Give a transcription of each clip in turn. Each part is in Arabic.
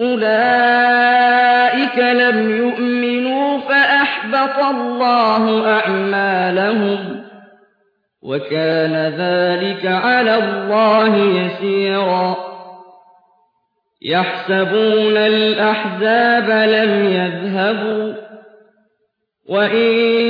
أُولَٰئِكَ لَمْ يُؤْمِنُوا فَأَحْبَطَ اللَّهُ أَعْمَالَهُمْ ۚ وَكَانَ ذَٰلِكَ عَلَى اللَّهِ يَسِيرًا يَحْسَبُونَ الْأَحْزَابَ لَمْ يَذْهَبُوا ۖ وَإِن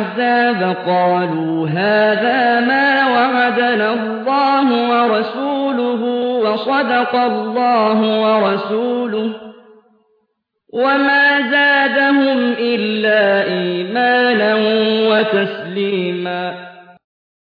الْأَحْزَابَ قَالُوا هَٰذَا مَا وَعَدَنَا اللَّهُ وَرَسُولُهُ وَصَدَقَ اللَّهُ وَرَسُولُهُ ۚ وَمَا زَادَهُمْ